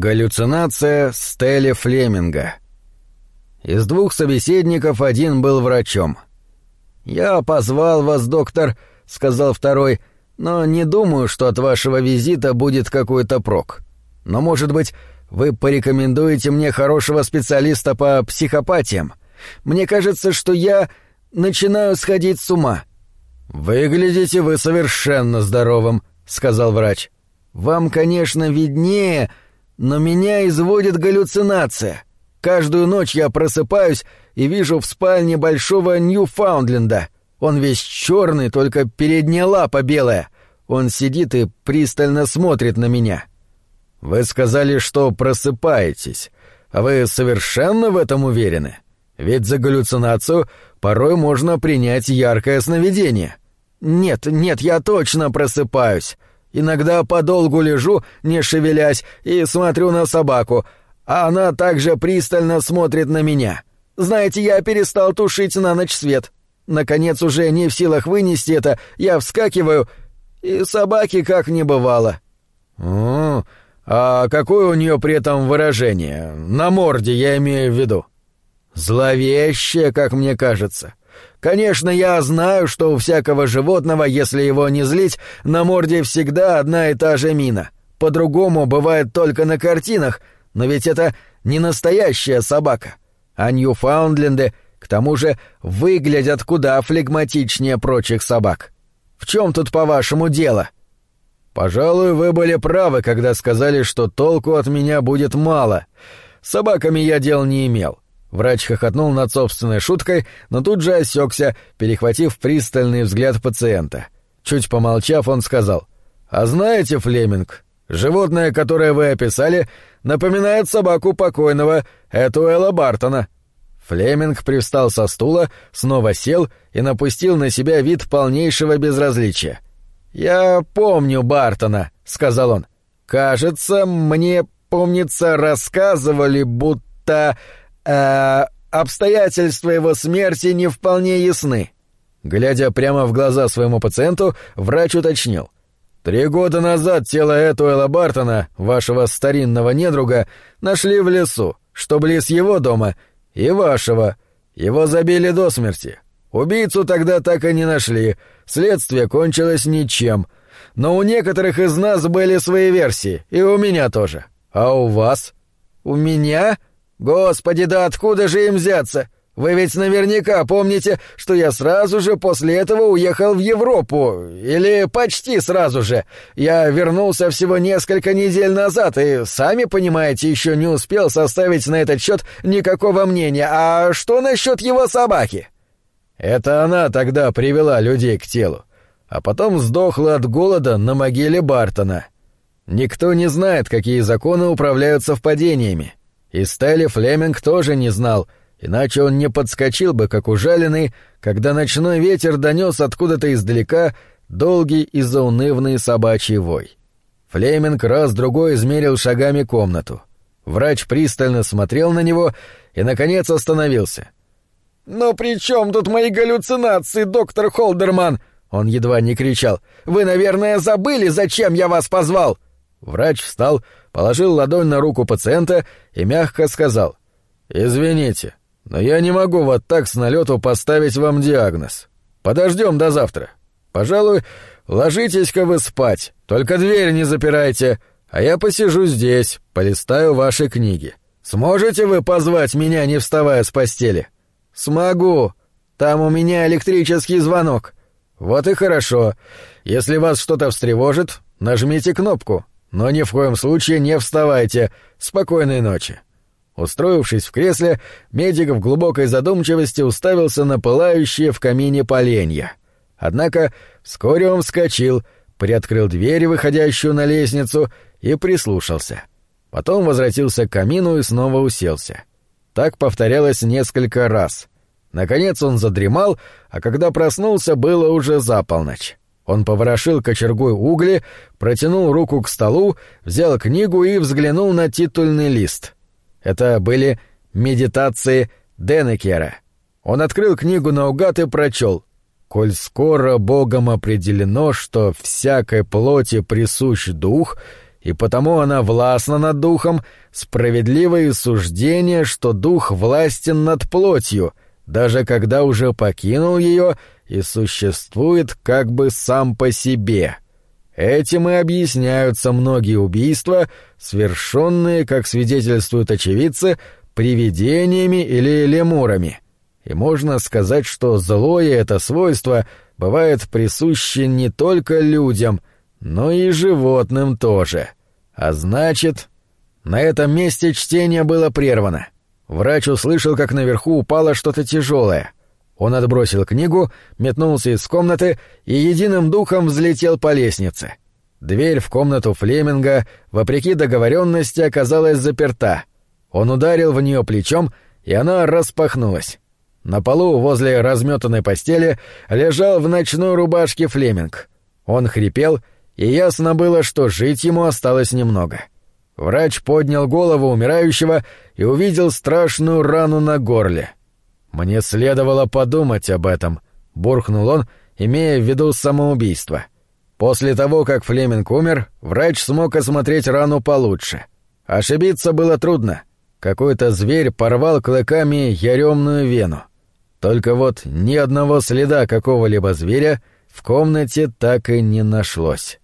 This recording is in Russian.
Галлюцинация Стелли Флеминга. Из двух собеседников один был врачом. «Я позвал вас, доктор», — сказал второй, — «но не думаю, что от вашего визита будет какой-то прок. Но, может быть, вы порекомендуете мне хорошего специалиста по психопатиям? Мне кажется, что я начинаю сходить с ума». «Выглядите вы совершенно здоровым», — сказал врач. «Вам, конечно, виднее, но меня изводит галлюцинация. Каждую ночь я просыпаюсь и вижу в спальне большого Ньюфаундленда. Он весь черный, только передняя лапа белая. Он сидит и пристально смотрит на меня. Вы сказали, что просыпаетесь. А вы совершенно в этом уверены? Ведь за галлюцинацию порой можно принять яркое сновидение. Нет, нет, я точно просыпаюсь. Иногда подолгу лежу, не шевелясь, и смотрю на собаку, а она также пристально смотрит на меня. Знаете, я перестал тушить на ночь свет. Наконец, уже не в силах вынести это, я вскакиваю, и собаки как не бывало. О, а какое у нее при этом выражение? На морде, я имею в виду. Зловещее, как мне кажется. Конечно, я знаю, что у всякого животного, если его не злить, на морде всегда одна и та же мина. По-другому бывает только на картинах, но ведь это не настоящая собака. А Ньюфаундленды, к тому же, выглядят куда флегматичнее прочих собак. В чем тут, по-вашему, дело? Пожалуй, вы были правы, когда сказали, что толку от меня будет мало. С собаками я дел не имел. Врач хохотнул над собственной шуткой, но тут же осекся, перехватив пристальный взгляд пациента. Чуть помолчав, он сказал, «А знаете, Флеминг, животное, которое вы описали, напоминает собаку покойного Этуэла Бартона». Флеминг привстал со стула, снова сел и напустил на себя вид полнейшего безразличия. «Я помню Бартона», — сказал он. «Кажется, мне, помнится, рассказывали, будто э обстоятельства его смерти не вполне ясны». Глядя прямо в глаза своему пациенту, врач уточнил. «Три года назад тело Этуэла Бартона, вашего старинного недруга, нашли в лесу, что близ его дома, и вашего. Его забили до смерти. Убийцу тогда так и не нашли, следствие кончилось ничем. Но у некоторых из нас были свои версии, и у меня тоже. А у вас? У меня?» «Господи, да откуда же им взяться? Вы ведь наверняка помните, что я сразу же после этого уехал в Европу. Или почти сразу же. Я вернулся всего несколько недель назад и, сами понимаете, еще не успел составить на этот счет никакого мнения. А что насчет его собаки?» Это она тогда привела людей к телу, а потом сдохла от голода на могиле Бартона. Никто не знает, какие законы управляют совпадениями. И Стелли Флеминг тоже не знал, иначе он не подскочил бы, как ужаленный, когда ночной ветер донес откуда-то издалека долгий и заунывный собачий вой. Флеминг раз-другой измерил шагами комнату. Врач пристально смотрел на него и, наконец, остановился. «Но при чем тут мои галлюцинации, доктор Холдерман?» Он едва не кричал. «Вы, наверное, забыли, зачем я вас позвал?» Врач встал, положил ладонь на руку пациента и мягко сказал. «Извините, но я не могу вот так с налету поставить вам диагноз. Подождем до завтра. Пожалуй, ложитесь-ка вы спать, только дверь не запирайте, а я посижу здесь, полистаю ваши книги. Сможете вы позвать меня, не вставая с постели?» «Смогу. Там у меня электрический звонок». «Вот и хорошо. Если вас что-то встревожит, нажмите кнопку. Но ни в коем случае не вставайте. Спокойной ночи. Устроившись в кресле, медик в глубокой задумчивости уставился на пылающие в камине поленья. Однако вскоре он вскочил, приоткрыл дверь, выходящую на лестницу, и прислушался. Потом возвратился к камину и снова уселся. Так повторялось несколько раз. Наконец он задремал, а когда проснулся, было уже за полночь. Он поворошил кочергой угли, протянул руку к столу, взял книгу и взглянул на титульный лист. Это были «Медитации Денекера». Он открыл книгу наугад и прочел. «Коль скоро Богом определено, что всякой плоти присущ дух, и потому она властна над духом, справедливое суждение, что дух властен над плотью, даже когда уже покинул ее и существует как бы сам по себе. Этим и объясняются многие убийства, совершенные, как свидетельствуют очевидцы, привидениями или лемурами. И можно сказать, что злое это свойство бывает присуще не только людям, но и животным тоже. А значит... На этом месте чтение было прервано. Врач услышал, как наверху упало что-то тяжелое. Он отбросил книгу, метнулся из комнаты и единым духом взлетел по лестнице. Дверь в комнату Флеминга, вопреки договоренности, оказалась заперта. Он ударил в нее плечом, и она распахнулась. На полу возле разметанной постели лежал в ночной рубашке Флеминг. Он хрипел, и ясно было, что жить ему осталось немного. Врач поднял голову умирающего и увидел страшную рану на горле. «Мне следовало подумать об этом», — буркнул он, имея в виду самоубийство. После того, как Флеминг умер, врач смог осмотреть рану получше. Ошибиться было трудно. Какой-то зверь порвал клыками яремную вену. Только вот ни одного следа какого-либо зверя в комнате так и не нашлось.